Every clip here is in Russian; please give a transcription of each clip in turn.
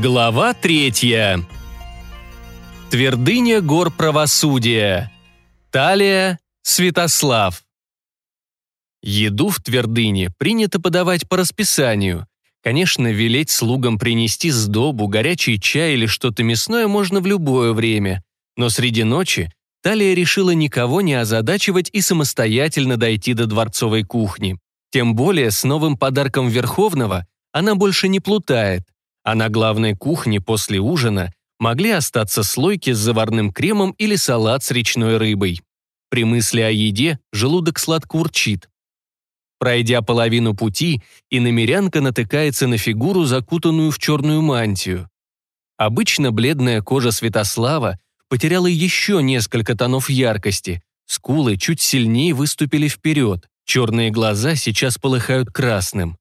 Глава третья. Твердыня гор правосудия. Талия, Святослав. Еду в твердыне принято подавать по расписанию. Конечно, велеть слугам принести сдобу, горячий чай или что-то мясное можно в любое время. Но среди ночи Талия решила никого не озадачивать и самостоятельно дойти до дворцовой кухни. Тем более с новым подарком Верховного она больше не плутает а на главной кухне после ужина могли остаться слойки с заварным кремом или салат с речной рыбой. При мысли о еде желудок сладко урчит. Пройдя половину пути, иномерянка натыкается на фигуру, закутанную в черную мантию. Обычно бледная кожа Святослава потеряла еще несколько тонов яркости, скулы чуть сильнее выступили вперед, черные глаза сейчас полыхают красным.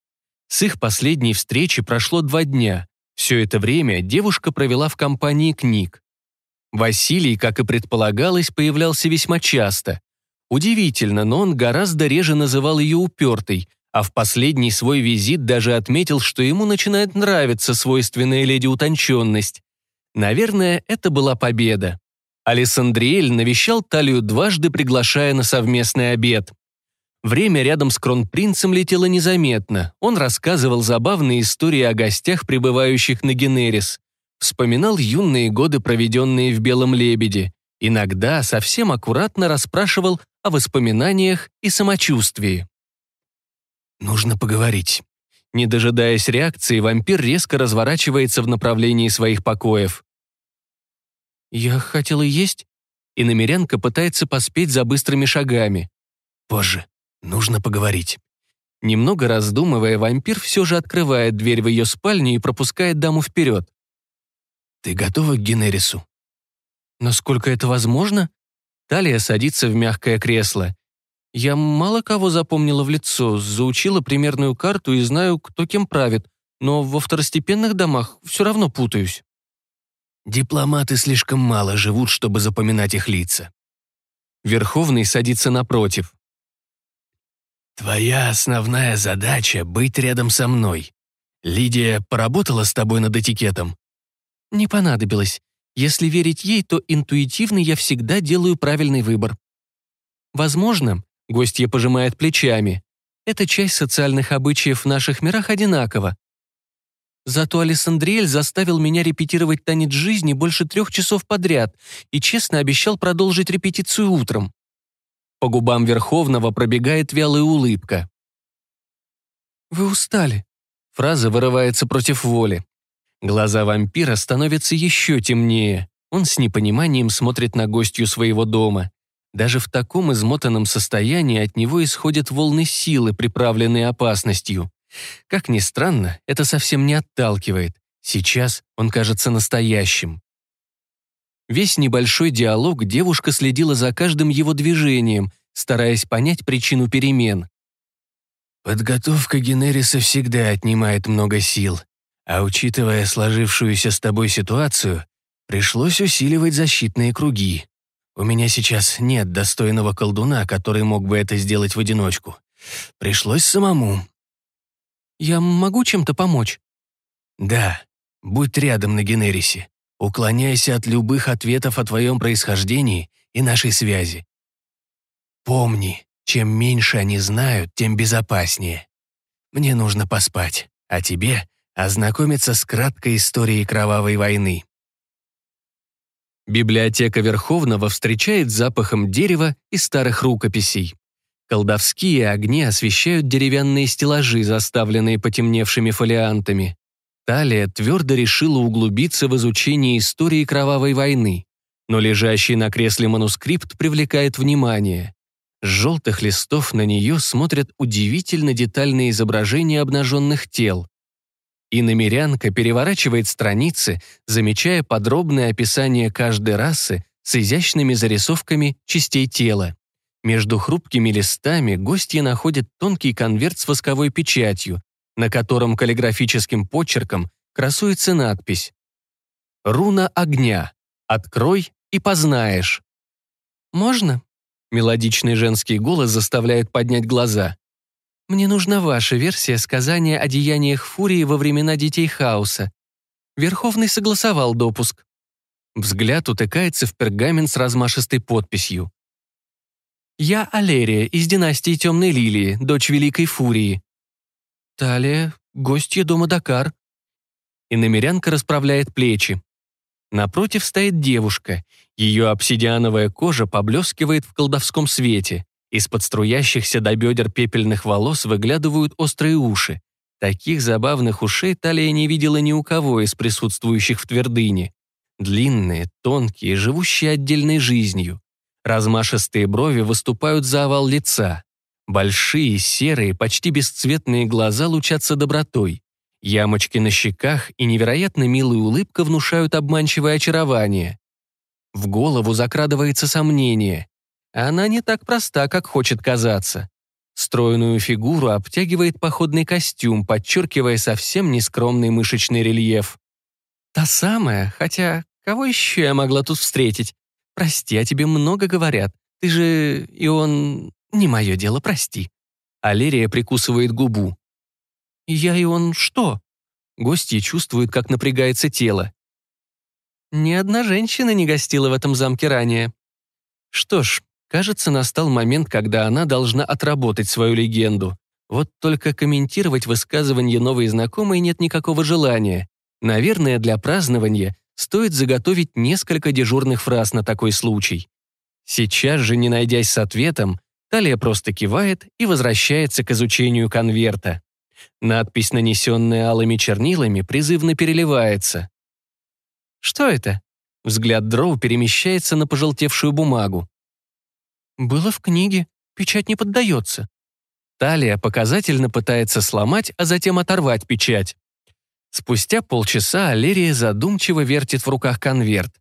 С их последней встречи прошло два дня. Все это время девушка провела в компании книг. Василий, как и предполагалось, появлялся весьма часто. Удивительно, но он гораздо реже называл ее упертой, а в последний свой визит даже отметил, что ему начинает нравиться свойственная леди утонченность. Наверное, это была победа. Алессандриэль навещал Талию дважды, приглашая на совместный обед. Время рядом с кронпринцем летело незаметно. Он рассказывал забавные истории о гостях, прибывающих на Генерис. Вспоминал юные годы, проведенные в «Белом лебеде». Иногда совсем аккуратно расспрашивал о воспоминаниях и самочувствии. «Нужно поговорить». Не дожидаясь реакции, вампир резко разворачивается в направлении своих покоев. «Я хотела есть?» И намерянка пытается поспеть за быстрыми шагами. «Позже. Нужно поговорить». Немного раздумывая, вампир все же открывает дверь в ее спальню и пропускает даму вперед. «Ты готова к Генерису?» «Насколько это возможно?» Талия садится в мягкое кресло. «Я мало кого запомнила в лицо, заучила примерную карту и знаю, кто кем правит, но во второстепенных домах все равно путаюсь». «Дипломаты слишком мало живут, чтобы запоминать их лица». Верховный садится напротив. «Твоя основная задача — быть рядом со мной. Лидия поработала с тобой над этикетом?» «Не понадобилось. Если верить ей, то интуитивно я всегда делаю правильный выбор». «Возможно», — гостья пожимает плечами, «эта часть социальных обычаев в наших мирах одинакова. Зато Алессандриэль заставил меня репетировать танец жизни больше трех часов подряд и честно обещал продолжить репетицию утром. По губам Верховного пробегает вялая улыбка. «Вы устали?» Фраза вырывается против воли. Глаза вампира становятся еще темнее. Он с непониманием смотрит на гостью своего дома. Даже в таком измотанном состоянии от него исходят волны силы, приправленные опасностью. Как ни странно, это совсем не отталкивает. Сейчас он кажется настоящим. Весь небольшой диалог девушка следила за каждым его движением, стараясь понять причину перемен. «Подготовка Генериса всегда отнимает много сил, а учитывая сложившуюся с тобой ситуацию, пришлось усиливать защитные круги. У меня сейчас нет достойного колдуна, который мог бы это сделать в одиночку. Пришлось самому». «Я могу чем-то помочь?» «Да, будь рядом на Генерисе. Уклоняйся от любых ответов о твоем происхождении и нашей связи. Помни, чем меньше они знают, тем безопаснее. Мне нужно поспать, а тебе ознакомиться с краткой историей кровавой войны. Библиотека Верховного встречает запахом дерева и старых рукописей. Колдовские огни освещают деревянные стеллажи, заставленные потемневшими фолиантами. Талия твердо решила углубиться в изучение истории кровавой войны, но лежащий на кресле манускрипт привлекает внимание. С желтых листов на нее смотрят удивительно детальные изображения обнаженных тел. И намерянка переворачивает страницы, замечая подробное описание каждой расы с изящными зарисовками частей тела. Между хрупкими листами гостья находит тонкий конверт с восковой печатью, на котором каллиграфическим почерком красуется надпись «Руна огня. Открой и познаешь». «Можно?» Мелодичный женский голос заставляет поднять глаза. «Мне нужна ваша версия сказания о деяниях Фурии во времена Детей Хаоса. Верховный согласовал допуск. Взгляд утыкается в пергамент с размашистой подписью. «Я Алерия из династии Темной Лилии, дочь Великой Фурии». «Талия, гостья дома Дакар». И намерянка расправляет плечи. Напротив стоит девушка. Ее обсидиановая кожа поблескивает в колдовском свете. Из-под струящихся до бедер пепельных волос выглядывают острые уши. Таких забавных ушей Талия не видела ни у кого из присутствующих в твердыне. Длинные, тонкие, живущие отдельной жизнью. Размашистые брови выступают за овал лица. Большие, серые, почти бесцветные глаза лучатся добротой. Ямочки на щеках и невероятно милая улыбка внушают обманчивое очарование. В голову закрадывается сомнение. Она не так проста, как хочет казаться. Стройную фигуру обтягивает походный костюм, подчеркивая совсем нескромный мышечный рельеф. Та самая, хотя Кого еще я могла тут встретить? Прости, о тебе много говорят. Ты же... и он... Не мое дело, прости». Алерия прикусывает губу. «Я и он что?» Гостья чувствуют, как напрягается тело. Ни одна женщина не гостила в этом замке ранее. Что ж, кажется, настал момент, когда она должна отработать свою легенду. Вот только комментировать высказывание новой знакомой нет никакого желания. Наверное, для празднования стоит заготовить несколько дежурных фраз на такой случай. Сейчас же, не найдясь с ответом, Талия просто кивает и возвращается к изучению конверта. Надпись, нанесенная алыми чернилами, призывно переливается. «Что это?» Взгляд Дроу перемещается на пожелтевшую бумагу. «Было в книге. Печать не поддается». Талия показательно пытается сломать, а затем оторвать печать. Спустя полчаса Алерия задумчиво вертит в руках конверт.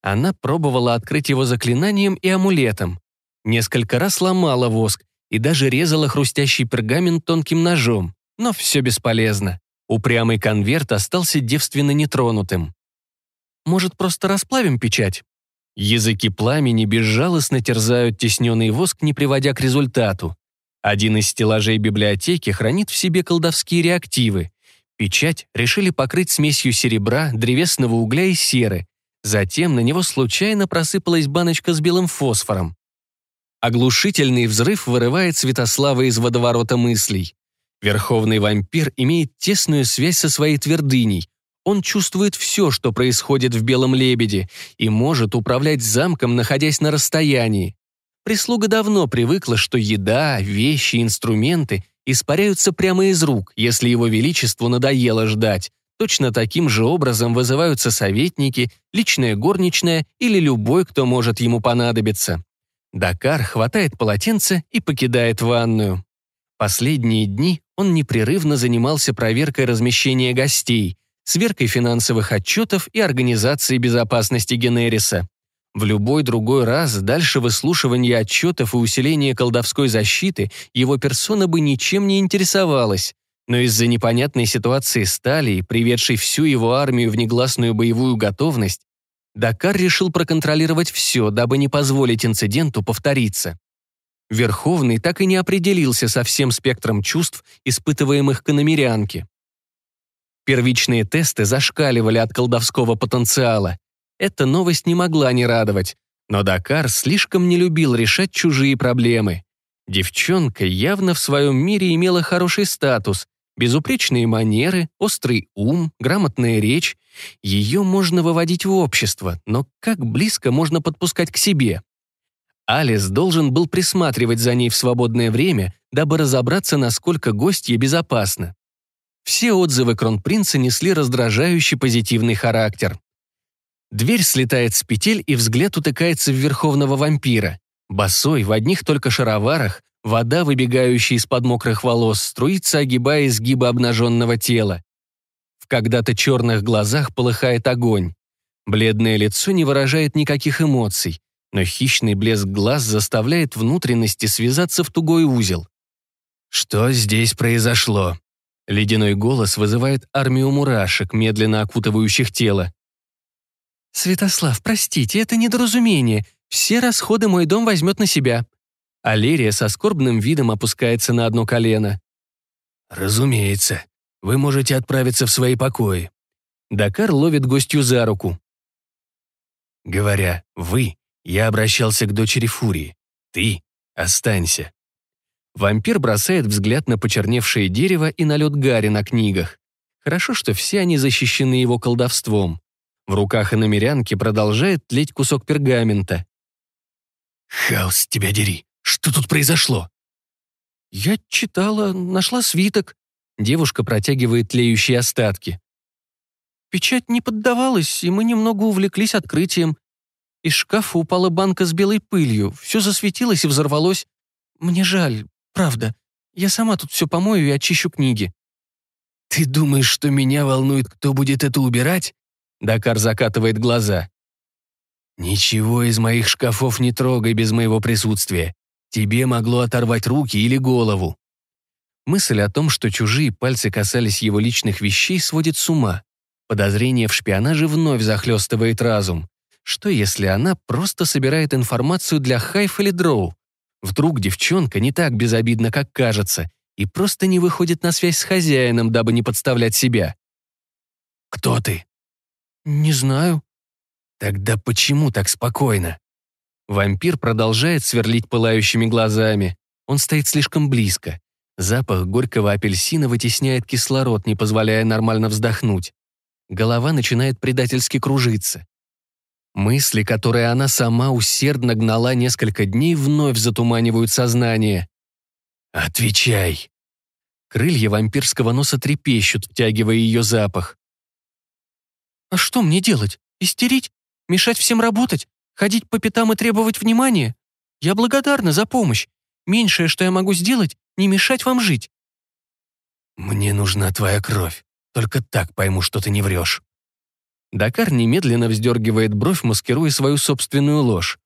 Она пробовала открыть его заклинанием и амулетом. Несколько раз ломала воск и даже резала хрустящий пергамент тонким ножом. Но все бесполезно. Упрямый конверт остался девственно нетронутым. «Может, просто расплавим печать?» Языки пламени безжалостно терзают тесненный воск, не приводя к результату. Один из стеллажей библиотеки хранит в себе колдовские реактивы. Печать решили покрыть смесью серебра, древесного угля и серы. Затем на него случайно просыпалась баночка с белым фосфором. Оглушительный взрыв вырывает Святослава из водоворота мыслей. Верховный вампир имеет тесную связь со своей твердыней. Он чувствует все, что происходит в Белом Лебеде, и может управлять замком, находясь на расстоянии. Прислуга давно привыкла, что еда, вещи, инструменты испаряются прямо из рук, если его величеству надоело ждать. Точно таким же образом вызываются советники, личная горничная или любой, кто может ему понадобиться. Дакар хватает полотенце и покидает ванную. Последние дни он непрерывно занимался проверкой размещения гостей, сверкой финансовых отчетов и организацией безопасности Генериса. В любой другой раз, дальше выслушивания отчетов и усиления колдовской защиты, его персона бы ничем не интересовалась. Но из-за непонятной ситуации с Талией, приведшей всю его армию в негласную боевую готовность, Дакар решил проконтролировать все, дабы не позволить инциденту повториться. Верховный так и не определился со всем спектром чувств, испытываемых к иномерянке. Первичные тесты зашкаливали от колдовского потенциала, эта новость не могла не радовать, но Дакар слишком не любил решать чужие проблемы. Девчонка явно в своем мире имела хороший статус, безупречные манеры, острый ум, грамотная речь. Ее можно выводить в общество, но как близко можно подпускать к себе? Алис должен был присматривать за ней в свободное время, дабы разобраться, насколько гостье безопасно. Все отзывы кронпринца несли раздражающий позитивный характер. Дверь слетает с петель, и взгляд утыкается в верховного вампира. Босой, в одних только шароварах, вода, выбегающая из-под мокрых волос, струится, огибая изгибы обнаженного тела. Когда-то черных глазах полыхает огонь. Бледное лицо не выражает никаких эмоций, но хищный блеск глаз заставляет внутренности связаться в тугой узел. «Что здесь произошло?» Ледяной голос вызывает армию мурашек, медленно окутывающих тело. «Святослав, простите, это недоразумение. Все расходы мой дом возьмет на себя». Алерия со скорбным видом опускается на одно колено. «Разумеется. Вы можете отправиться в свои покои». Дакар ловит гостью за руку. Говоря «вы», я обращался к дочери Фурии. Ты останься. Вампир бросает взгляд на почерневшее дерево и налет гари на книгах. Хорошо, что все они защищены его колдовством. В руках иномерянки продолжает тлеть кусок пергамента. «Хаос, тебя дери! Что тут произошло?» «Я читала, нашла свиток». Девушка протягивает тлеющие остатки. Печать не поддавалась, и мы немного увлеклись открытием. Из шкафа упала банка с белой пылью, все засветилось и взорвалось. Мне жаль, правда. Я сама тут все помою и очищу книги. «Ты думаешь, что меня волнует, кто будет это убирать?» Дакар закатывает глаза. «Ничего из моих шкафов не трогай без моего присутствия. Тебе могло оторвать руки или голову». Мысль о том, что чужие пальцы касались его личных вещей, сводит с ума. Подозрение в шпионаже вновь захлестывает разум. Что если она просто собирает информацию для Хайф или Дроу? Вдруг девчонка не так безобидна, как кажется, и просто не выходит на связь с хозяином, дабы не подставлять себя. «Кто ты?» «Не знаю». «Тогда почему так спокойно?» Вампир продолжает сверлить пылающими глазами. Он стоит слишком близко. Запах горького апельсина вытесняет кислород, не позволяя нормально вздохнуть. Голова начинает предательски кружиться. Мысли, которые она сама усердно гнала несколько дней, вновь затуманивают сознание. «Отвечай!» Крылья вампирского носа трепещут, втягивая ее запах. «А что мне делать? Истерить? Мешать всем работать? Ходить по пятам и требовать внимания? Я благодарна за помощь. Меньшее, что я могу сделать, не мешать вам жить». «Мне нужна твоя кровь. Только так пойму, что ты не врешь». Дакар немедленно вздергивает бровь, маскируя свою собственную ложь.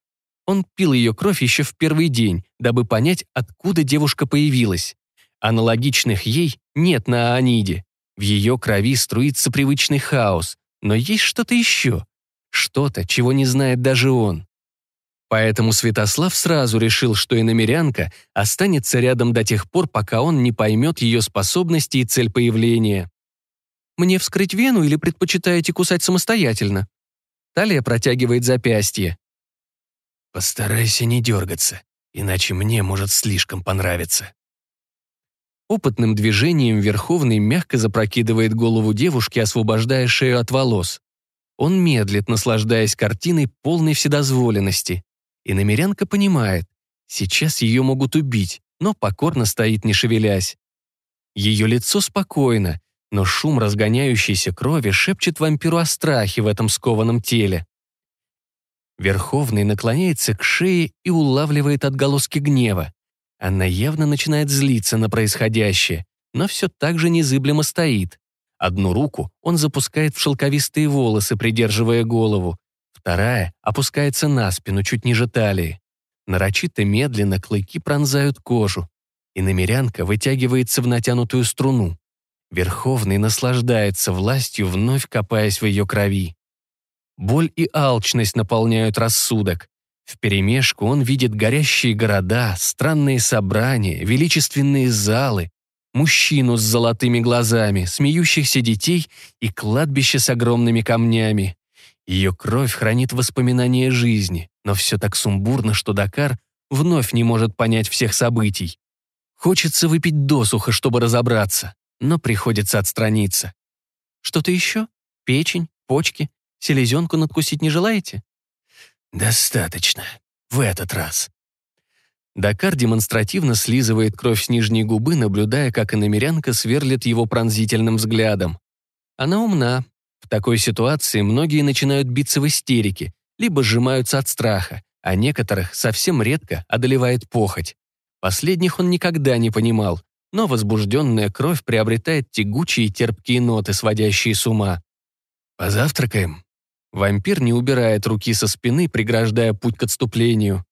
Он пил ее кровь еще в первый день, дабы понять, откуда девушка появилась. Аналогичных ей нет на Аниде. В ее крови струится привычный хаос, но есть что-то еще. Что-то, чего не знает даже он. Поэтому Святослав сразу решил, что иномерянка останется рядом до тех пор, пока он не поймет ее способности и цель появления. Мне вскрыть вену или предпочитаете кусать самостоятельно?» Талия протягивает запястье. «Постарайся не дергаться, иначе мне может слишком понравиться». Опытным движением Верховный мягко запрокидывает голову девушки, освобождая шею от волос. Он медлит, наслаждаясь картиной полной вседозволенности. И намерянка понимает, сейчас ее могут убить, но покорно стоит, не шевелясь. Ее лицо спокойно, но шум разгоняющейся крови шепчет вампиру о страхе в этом скованном теле. Верховный наклоняется к шее и улавливает отголоски гнева. Она явно начинает злиться на происходящее, но все так же незыблемо стоит. Одну руку он запускает в шелковистые волосы, придерживая голову. Вторая опускается на спину, чуть ниже талии. Нарочито медленно клыки пронзают кожу, и намерянка вытягивается в натянутую струну. Верховный наслаждается властью, вновь копаясь в ее крови. Боль и алчность наполняют рассудок. Вперемешку он видит горящие города, странные собрания, величественные залы, мужчину с золотыми глазами, смеющихся детей и кладбище с огромными камнями. Ее кровь хранит воспоминания жизни, но все так сумбурно, что Дакар вновь не может понять всех событий. Хочется выпить досуха, чтобы разобраться но приходится отстраниться. Что-то еще? Печень, почки, селезенку надкусить не желаете? Достаточно. В этот раз. Дакар демонстративно слизывает кровь с нижней губы, наблюдая, как иномерянка сверлит его пронзительным взглядом. Она умна. В такой ситуации многие начинают биться в истерике, либо сжимаются от страха, а некоторых совсем редко одолевает похоть. Последних он никогда не понимал, но возбужденная кровь приобретает тягучие терпкие ноты, сводящие с ума. «Позавтракаем?» Вампир не убирает руки со спины, преграждая путь к отступлению.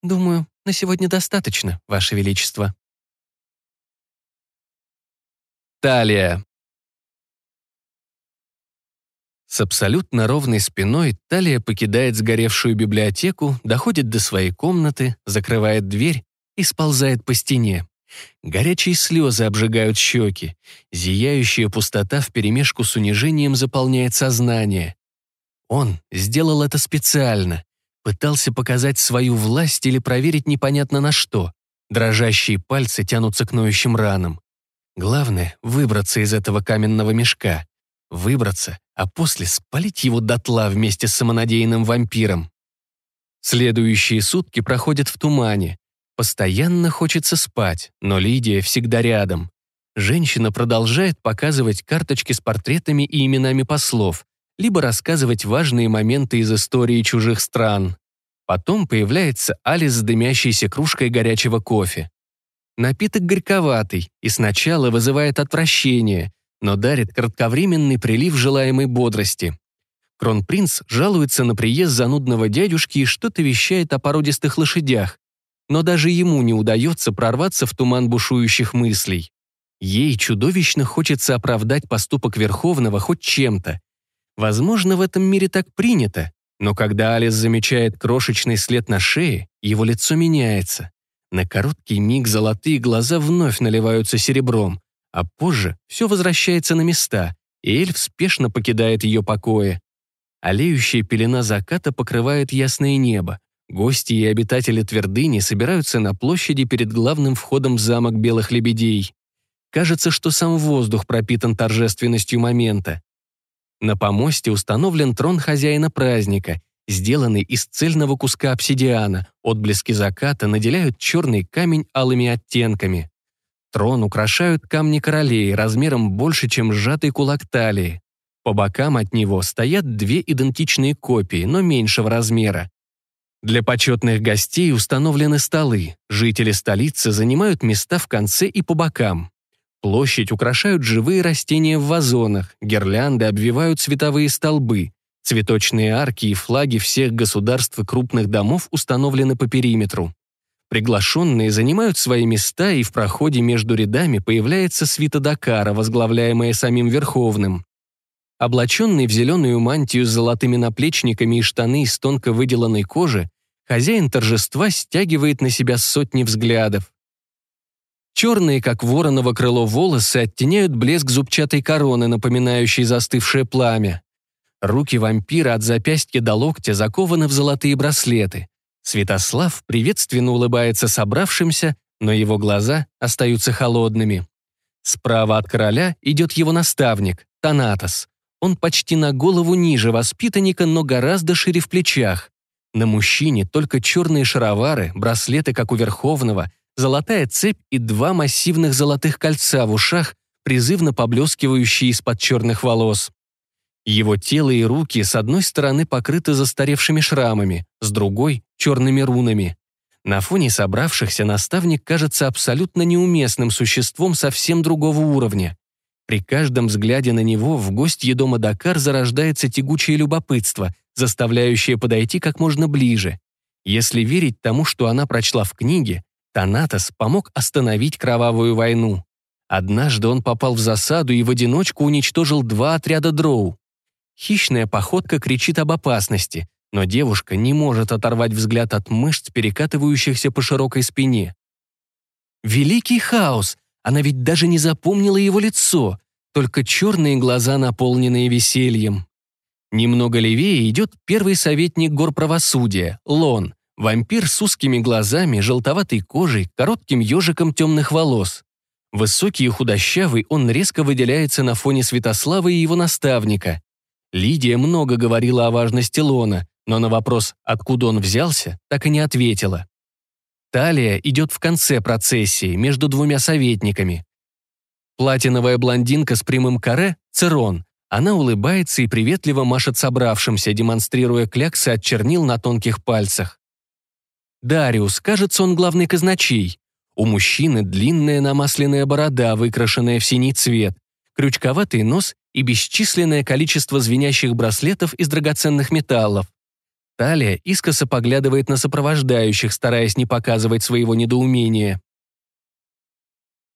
«Думаю, на сегодня достаточно, Ваше Величество». Талия. С абсолютно ровной спиной Талия покидает сгоревшую библиотеку, доходит до своей комнаты, закрывает дверь и сползает по стене. Горячие слезы обжигают щеки. Зияющая пустота вперемешку с унижением заполняет сознание. Он сделал это специально. Пытался показать свою власть или проверить непонятно на что. Дрожащие пальцы тянутся к ноющим ранам. Главное — выбраться из этого каменного мешка. Выбраться, а после спалить его дотла вместе с самонадеянным вампиром. Следующие сутки проходят в тумане. Постоянно хочется спать, но Лидия всегда рядом. Женщина продолжает показывать карточки с портретами и именами послов, либо рассказывать важные моменты из истории чужих стран. Потом появляется Алис с дымящейся кружкой горячего кофе. Напиток горьковатый и сначала вызывает отвращение, но дарит кратковременный прилив желаемой бодрости. Кронпринц жалуется на приезд занудного дядюшки и что-то вещает о породистых лошадях, но даже ему не удается прорваться в туман бушующих мыслей. Ей чудовищно хочется оправдать поступок Верховного хоть чем-то. Возможно, в этом мире так принято, но когда Алис замечает крошечный след на шее, его лицо меняется. На короткий миг золотые глаза вновь наливаются серебром, а позже все возвращается на места, и эльф спешно покидает ее покои. Олеющая пелена заката покрывает ясное небо. Гости и обитатели твердыни собираются на площади перед главным входом в замок Белых Лебедей. Кажется, что сам воздух пропитан торжественностью момента. На помосте установлен трон хозяина праздника, сделанный из цельного куска обсидиана. Отблески заката наделяют черный камень алыми оттенками. Трон украшают камни королей размером больше, чем сжатый кулак талии. По бокам от него стоят две идентичные копии, но меньшего размера. Для почетных гостей установлены столы. Жители столицы занимают места в конце и по бокам. Площадь украшают живые растения в вазонах, гирлянды обвивают световые столбы. Цветочные арки и флаги всех государств и крупных домов установлены по периметру. Приглашенные занимают свои места, и в проходе между рядами появляется свита Дакара, возглавляемая самим Верховным. Облаченный в зеленую мантию с золотыми наплечниками и штаны из тонко выделанной кожи, хозяин торжества стягивает на себя сотни взглядов. Черные, как вороново крыло, волосы оттеняют блеск зубчатой короны, напоминающей застывшее пламя. Руки вампира от запястья до локтя закованы в золотые браслеты. Святослав приветственно улыбается собравшимся, но его глаза остаются холодными. Справа от короля идет его наставник, Танатос. Он почти на голову ниже воспитанника, но гораздо шире в плечах. На мужчине только черные шаровары, браслеты, как у Верховного, золотая цепь и два массивных золотых кольца в ушах, призывно поблескивающие из-под черных волос. Его тело и руки с одной стороны покрыты застаревшими шрамами, с другой — черными рунами. На фоне собравшихся наставник кажется абсолютно неуместным существом совсем другого уровня. При каждом взгляде на него в гостье дома Дакар зарождается тягучее любопытство, заставляющее подойти как можно ближе. Если верить тому, что она прочла в книге, Танатос помог остановить кровавую войну. Однажды он попал в засаду и в одиночку уничтожил два отряда дроу. Хищная походка кричит об опасности, но девушка не может оторвать взгляд от мышц, перекатывающихся по широкой спине. Великий хаос! Она ведь даже не запомнила его лицо, только черные глаза, наполненные весельем. Немного левее идет первый советник горправосудия, Лон, вампир с узкими глазами, желтоватой кожей, коротким ежиком темных волос. Высокий и худощавый, он резко выделяется на фоне Святослава и его наставника. Лидия много говорила о важности Лона, но на вопрос, откуда он взялся, так и не ответила. Талия идет в конце процессии, между двумя советниками. Платиновая блондинка с прямым каре — Церон. Она улыбается и приветливо машет собравшимся, демонстрируя кляксы от чернил на тонких пальцах. Дариус, кажется, он главный казначей. У мужчины длинная намасленная борода, выкрашенная в синий цвет, крючковатый нос и бесчисленное количество звенящих браслетов из драгоценных металлов. Талия искоса поглядывает на сопровождающих, стараясь не показывать своего недоумения.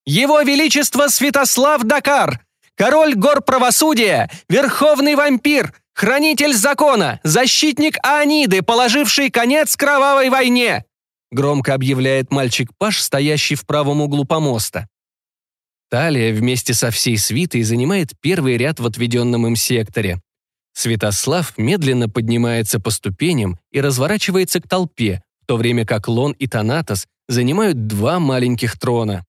«Его Величество Святослав Дакар! Король гор правосудия! Верховный вампир! Хранитель закона! Защитник Аниды, положивший конец кровавой войне!» громко объявляет мальчик Паш, стоящий в правом углу помоста. Талия вместе со всей свитой занимает первый ряд в отведенном им секторе. Святослав медленно поднимается по ступеням и разворачивается к толпе, в то время как Лон и Танатос занимают два маленьких трона.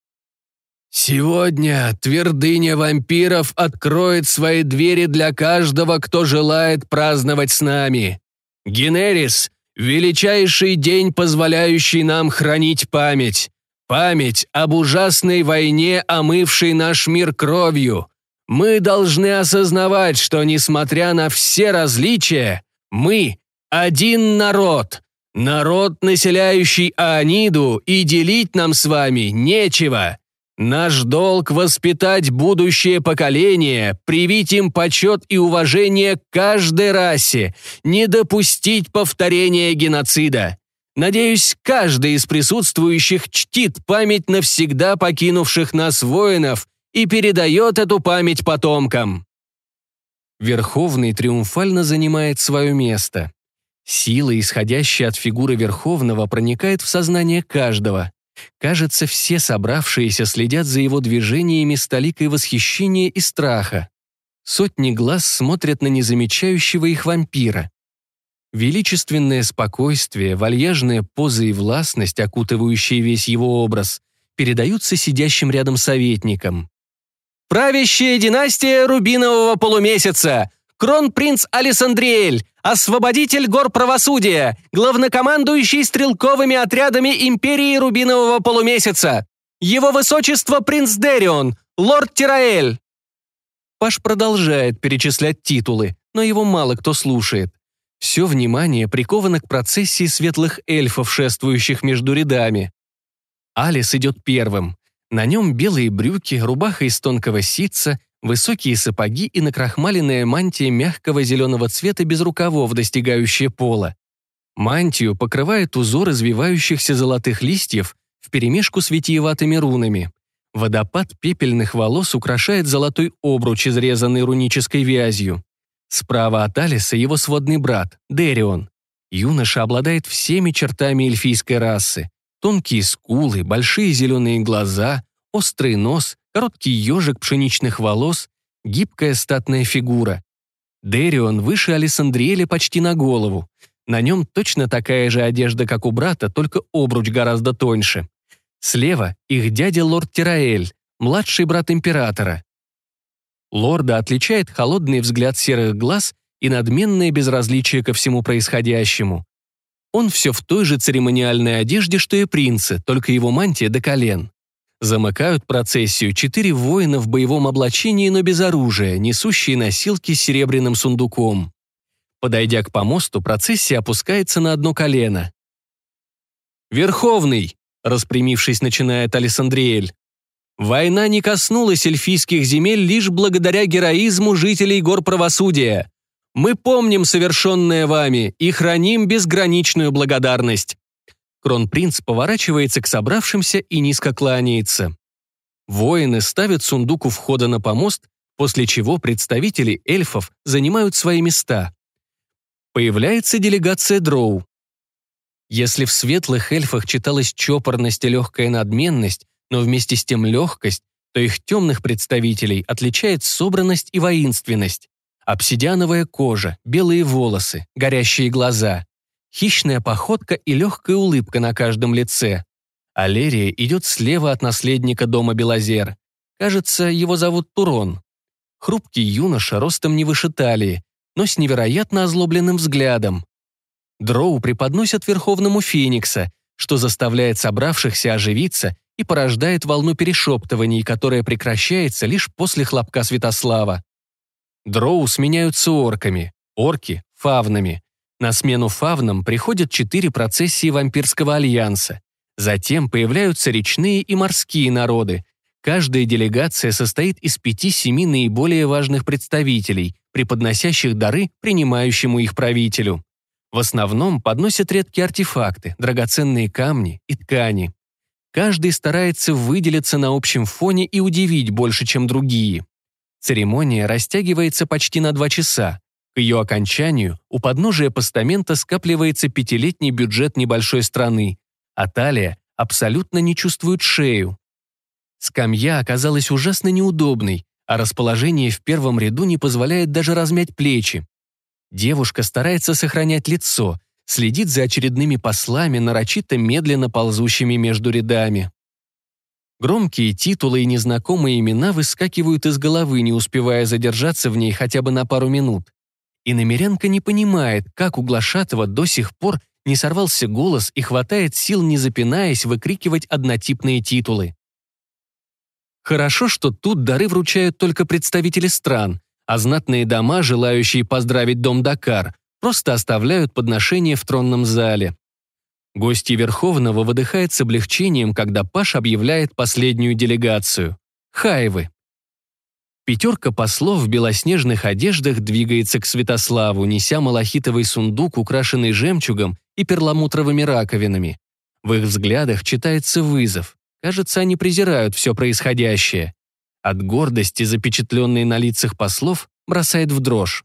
«Сегодня твердыня вампиров откроет свои двери для каждого, кто желает праздновать с нами. Генерис — величайший день, позволяющий нам хранить память. Память об ужасной войне, омывшей наш мир кровью. Мы должны осознавать, что, несмотря на все различия, мы — один народ. Народ, населяющий Ааниду, и делить нам с вами нечего. Наш долг — воспитать будущее поколение, привить им почет и уважение каждой расе, не допустить повторения геноцида. Надеюсь, каждый из присутствующих чтит память навсегда покинувших нас воинов и передает эту память потомкам. Верховный триумфально занимает свое место. Сила, исходящая от фигуры Верховного, проникает в сознание каждого. Кажется, все собравшиеся следят за его движениями с толикой восхищения и страха. Сотни глаз смотрят на незамечающего их вампира. Величественное спокойствие, вальяжная поза и властность, окутывающие весь его образ, передаются сидящим рядом советникам. «Правящая династия Рубинового полумесяца! Кронпринц Алисандриэль! освободитель гор правосудия, главнокомандующий стрелковыми отрядами империи Рубинового полумесяца, его высочество принц Дерион, лорд Тираэль». Паш продолжает перечислять титулы, но его мало кто слушает. Все внимание приковано к процессии светлых эльфов, шествующих между рядами. Алис идет первым. На нем белые брюки, рубаха из тонкого ситца Высокие сапоги и накрахмаленная мантия мягкого зеленого цвета без рукавов, достигающая пола. Мантию покрывает узор извивающихся золотых листьев вперемешку с витиеватыми рунами. Водопад пепельных волос украшает золотой обруч, изрезанный рунической вязью. Справа от Алиса его сводный брат, Дерион. Юноша обладает всеми чертами эльфийской расы. Тонкие скулы, большие зеленые глаза, острый нос, короткий ежик пшеничных волос, гибкая статная фигура. Дерион выше Александриэля почти на голову. На нем точно такая же одежда, как у брата, только обруч гораздо тоньше. Слева их дядя лорд Тираэль, младший брат императора. Лорда отличает холодный взгляд серых глаз и надменное безразличие ко всему происходящему. Он все в той же церемониальной одежде, что и принцы, только его мантия до колен. Замыкают процессию четыре воина в боевом облачении, но без оружия, несущие носилки с серебряным сундуком. Подойдя к помосту, процессия опускается на одно колено. «Верховный!» — распрямившись, начинает Александриэль. «Война не коснулась эльфийских земель лишь благодаря героизму жителей гор правосудия. Мы помним совершенное вами и храним безграничную благодарность. Кронпринц поворачивается к собравшимся и низко кланяется. Воины ставят сундук у входа на помост, после чего представители эльфов занимают свои места. Появляется делегация дроу. Если в светлых эльфах читалась чопорность и легкая надменность, но вместе с тем легкость, то их темных представителей отличает собранность и воинственность. Обсидиановая кожа, белые волосы, горящие глаза хищная походка и легкая улыбка на каждом лице. Алерия идет слева от наследника дома Белозер. Кажется, его зовут Турон. Хрупкий юноша ростом не выше талии, но с невероятно озлобленным взглядом. Дроу преподносят Верховному Феникса, что заставляет собравшихся оживиться и порождает волну перешептываний, которая прекращается лишь после хлопка Святослава. Дроу сменяются орками, орки — фавнами. На смену фавнам приходят четыре процессии вампирского альянса. Затем появляются речные и морские народы. Каждая делегация состоит из пяти-семи наиболее важных представителей, преподносящих дары принимающему их правителю. В основном подносят редкие артефакты, драгоценные камни и ткани. Каждый старается выделиться на общем фоне и удивить больше, чем другие. Церемония растягивается почти на два часа. К ее окончанию у подножия постамента скапливается пятилетний бюджет небольшой страны. а талия абсолютно не чувствует шею. Скамья оказалась ужасно неудобной, а расположение в первом ряду не позволяет даже размять плечи. Девушка старается сохранять лицо, следит за очередными послами, нарочито медленно ползущими между рядами. Громкие титулы и незнакомые имена выскакивают из головы, не успевая задержаться в ней хотя бы на пару минут. И намерянка не понимает, как у Глашатова до сих пор не сорвался голос и хватает сил, не запинаясь, выкрикивать однотипные титулы. Хорошо, что тут дары вручают только представители стран, а знатные дома, желающие поздравить дом Дакар, просто оставляют подношение в тронном зале. Гости Верховного выдыхает с облегчением, когда Паш объявляет последнюю делегацию – Хаевы. Пятерка послов в белоснежных одеждах двигается к Святославу, неся малахитовый сундук, украшенный жемчугом и перламутровыми раковинами. В их взглядах читается вызов. Кажется, они презирают все происходящее. От гордости, запечатленной на лицах послов, бросает в дрожь.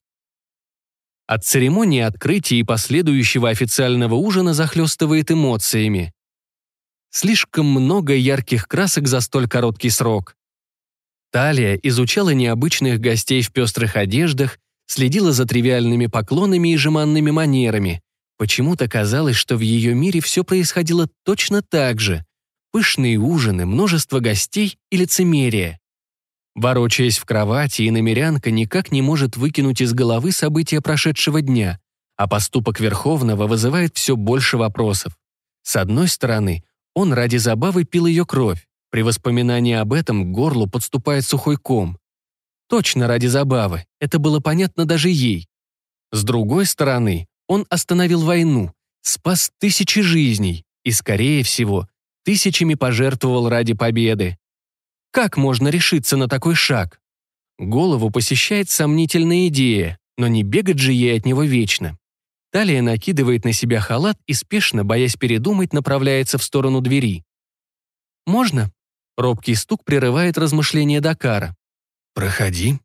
От церемонии открытия и последующего официального ужина захлестывает эмоциями. Слишком много ярких красок за столь короткий срок. Талия изучала необычных гостей в пестрых одеждах, следила за тривиальными поклонами и жеманными манерами. Почему-то казалось, что в ее мире все происходило точно так же. Пышные ужины, множество гостей и лицемерие. Ворочаясь в кровати, иномерянка никак не может выкинуть из головы события прошедшего дня, а поступок Верховного вызывает все больше вопросов. С одной стороны, он ради забавы пил ее кровь, при воспоминании об этом к горлу подступает сухой ком. Точно ради забавы, это было понятно даже ей. С другой стороны, он остановил войну, спас тысячи жизней и, скорее всего, тысячами пожертвовал ради победы. Как можно решиться на такой шаг? Голову посещает сомнительная идея, но не бегать же ей от него вечно. Талия накидывает на себя халат и спешно, боясь передумать, направляется в сторону двери. «Можно?» Робкий стук прерывает размышления Дакара. «Проходи».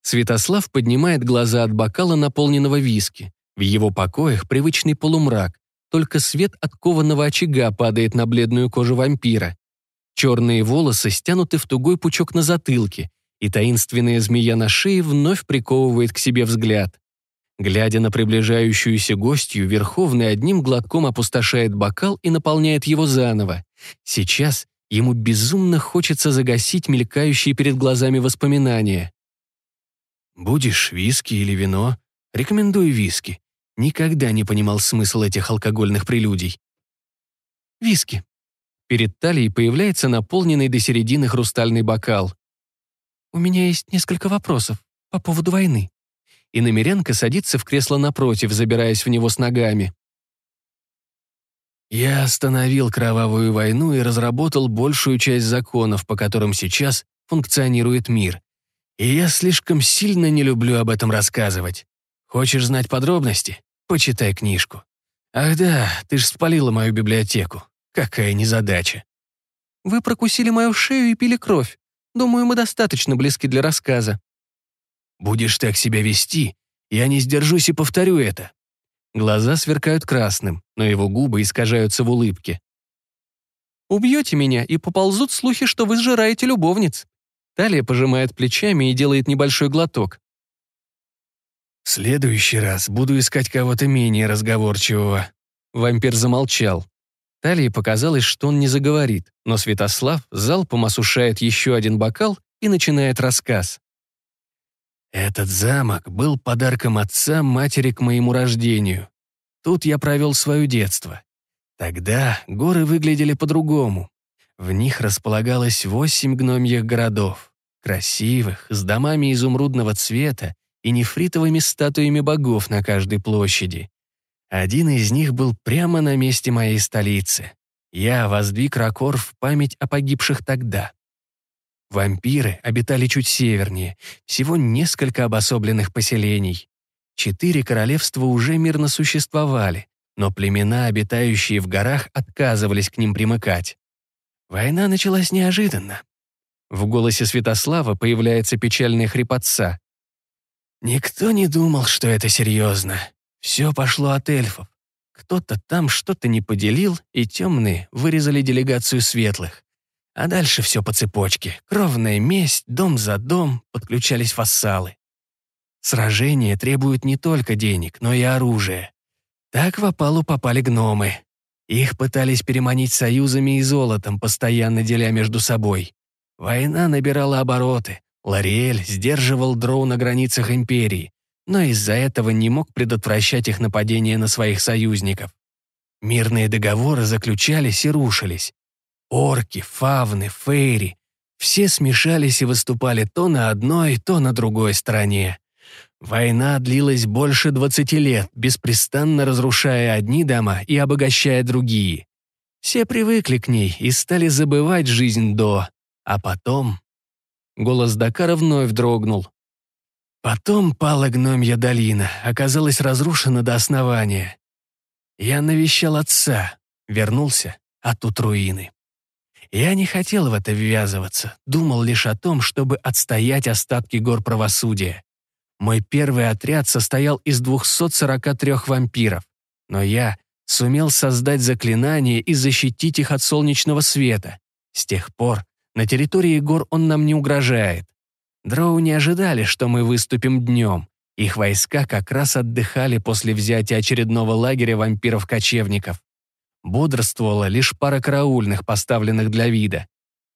Святослав поднимает глаза от бокала, наполненного виски. В его покоях привычный полумрак, только свет от кованого очага падает на бледную кожу вампира. Черные волосы стянуты в тугой пучок на затылке, и таинственная змея на шее вновь приковывает к себе взгляд. Глядя на приближающуюся гостью, Верховный одним глотком опустошает бокал и наполняет его заново. Сейчас Ему безумно хочется загасить мелькающие перед глазами воспоминания. «Будешь виски или вино? Рекомендую виски. Никогда не понимал смысл этих алкогольных прелюдий». «Виски». Перед талией появляется наполненный до середины хрустальный бокал. «У меня есть несколько вопросов по поводу войны». И намерянка садится в кресло напротив, забираясь в него с ногами. Я остановил кровавую войну и разработал большую часть законов, по которым сейчас функционирует мир. И я слишком сильно не люблю об этом рассказывать. Хочешь знать подробности? Почитай книжку. Ах да, ты ж спалила мою библиотеку. Какая незадача. Вы прокусили мою шею и пили кровь. Думаю, мы достаточно близки для рассказа. Будешь так себя вести, я не сдержусь и повторю это. Глаза сверкают красным, но его губы искажаются в улыбке. «Убьете меня, и поползут слухи, что вы сжираете любовниц». Талия пожимает плечами и делает небольшой глоток. «В следующий раз буду искать кого-то менее разговорчивого». Вампир замолчал. Талии показалось, что он не заговорит, но Святослав залпом осушает еще один бокал и начинает рассказ. Этот замок был подарком отца матери к моему рождению. Тут я провел свое детство. Тогда горы выглядели по-другому. В них располагалось восемь гномьих городов, красивых, с домами изумрудного цвета и нефритовыми статуями богов на каждой площади. Один из них был прямо на месте моей столицы. Я воздвиг Ракор в память о погибших тогда. Вампиры обитали чуть севернее, всего несколько обособленных поселений. Четыре королевства уже мирно существовали, но племена, обитающие в горах, отказывались к ним примыкать. Война началась неожиданно. В голосе Святослава появляется печальная хрипотца. Никто не думал, что это серьезно. Все пошло от эльфов. Кто-то там что-то не поделил, и темные вырезали делегацию светлых. А дальше все по цепочке. Кровная месть, дом за дом, подключались вассалы. Сражения требуют не только денег, но и оружия. Так в опалу попали гномы. Их пытались переманить союзами и золотом, постоянно деля между собой. Война набирала обороты. Лариэль сдерживал дроу на границах империи, но из-за этого не мог предотвращать их нападение на своих союзников. Мирные договоры заключались и рушились. Орки, фавны, фейри — все смешались и выступали то на одной, то на другой стороне. Война длилась больше 20 лет, беспрестанно разрушая одни дома и обогащая другие. Все привыкли к ней и стали забывать жизнь до, а потом... Голос Дакара вновь дрогнул. Потом пала гномья долина, оказалась разрушена до основания. Я навещал отца, вернулся, а тут руины. Я не хотел в это ввязываться, думал лишь о том, чтобы отстоять остатки гор правосудия. Мой первый отряд состоял из 243 вампиров, но я сумел создать заклинание и защитить их от солнечного света. С тех пор на территории гор он нам не угрожает. Дроу не ожидали, что мы выступим днем. Их войска как раз отдыхали после взятия очередного лагеря вампиров-кочевников. Бодрствовала лишь пара караульных, поставленных для вида.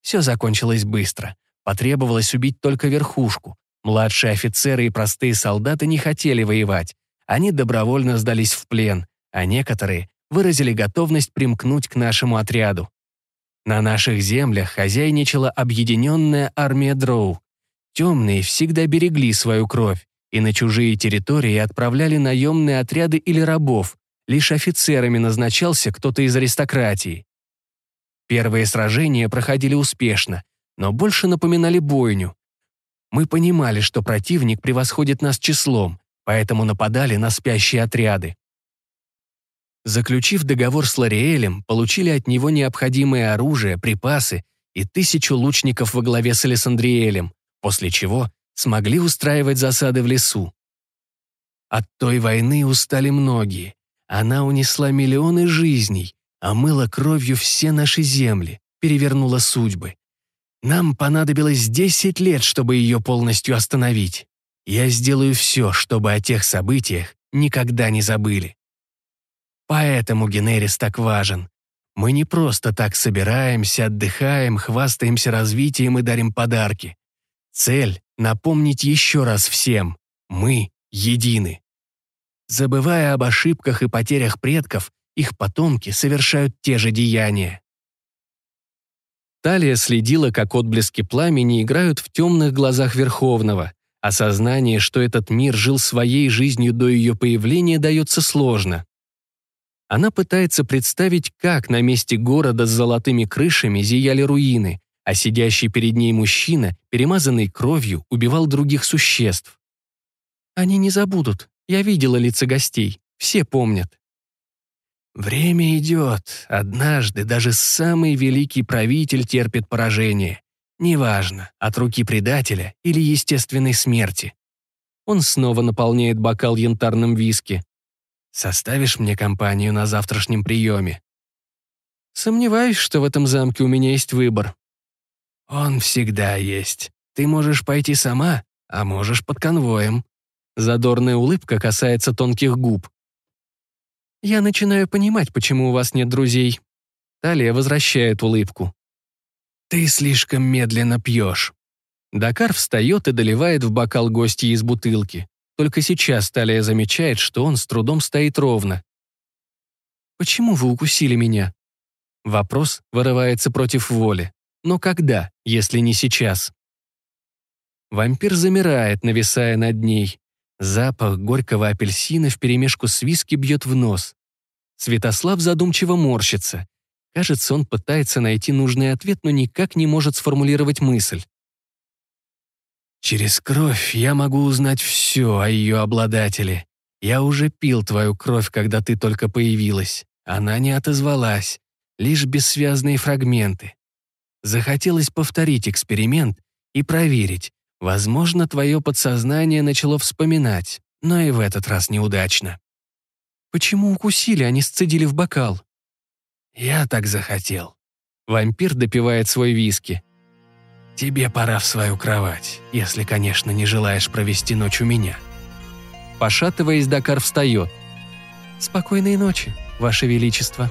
Все закончилось быстро. Потребовалось убить только верхушку, Младшие офицеры и простые солдаты не хотели воевать. Они добровольно сдались в плен, а некоторые выразили готовность примкнуть к нашему отряду. На наших землях хозяйничала объединенная армия дроу. Темные всегда берегли свою кровь и на чужие территории отправляли наемные отряды или рабов, лишь офицерами назначался кто-то из аристократии. Первые сражения проходили успешно, но больше напоминали бойню. Мы понимали, что противник превосходит нас числом, поэтому нападали на спящие отряды. Заключив договор с Лариэлем, получили от него необходимое оружие, припасы и тысячу лучников во главе с Александриэлем, после чего смогли устраивать засады в лесу. От той войны устали многие. Она унесла миллионы жизней, омыла кровью все наши земли, перевернула судьбы. Нам понадобилось 10 лет, чтобы ее полностью остановить. Я сделаю все, чтобы о тех событиях никогда не забыли. Поэтому Генерис так важен. Мы не просто так собираемся, отдыхаем, хвастаемся развитием и дарим подарки. Цель — напомнить еще раз всем — мы едины. Забывая об ошибках и потерях предков, их потомки совершают те же деяния. Талия следила, как отблески пламени играют в темных глазах Верховного. Осознание, что этот мир жил своей жизнью до ее появления, дается сложно. Она пытается представить, как на месте города с золотыми крышами зияли руины, а сидящий перед ней мужчина, перемазанный кровью, убивал других существ. Они не забудут. Я видела лица гостей. Все помнят. Время идет. Однажды даже самый великий правитель терпит поражение. Неважно, от руки предателя или естественной смерти. Он снова наполняет бокал янтарным виски. «Составишь мне компанию на завтрашнем приеме?» «Сомневаюсь, что в этом замке у меня есть выбор». «Он всегда есть. Ты можешь пойти сама, а можешь под конвоем». Задорная улыбка касается тонких губ. Я начинаю понимать, почему у вас нет друзей. Талия возвращает улыбку. Ты слишком медленно пьешь. Дакар встает и доливает в бокал гостя из бутылки. Только сейчас Талия замечает, что он с трудом стоит ровно. «Почему вы укусили меня?» Вопрос вырывается против воли. Но когда, если не сейчас? Вампир замирает, нависая над ней. Запах горького апельсина вперемешку с виски бьет в нос. Святослав задумчиво морщится. Кажется, он пытается найти нужный ответ, но никак не может сформулировать мысль. «Через кровь я могу узнать все о ее обладателе. Я уже пил твою кровь, когда ты только появилась. Она не отозвалась. Лишь бессвязные фрагменты. Захотелось повторить эксперимент и проверить, Возможно, твое подсознание начало вспоминать, но и в этот раз неудачно. Почему укусили, а не сцедили в бокал? Я так захотел. Вампир допивает свой виски. Тебе пора в свою кровать, если, конечно, не желаешь провести ночь у меня. Пошатываясь, Дакар встает. «Спокойной ночи, Ваше Величество»,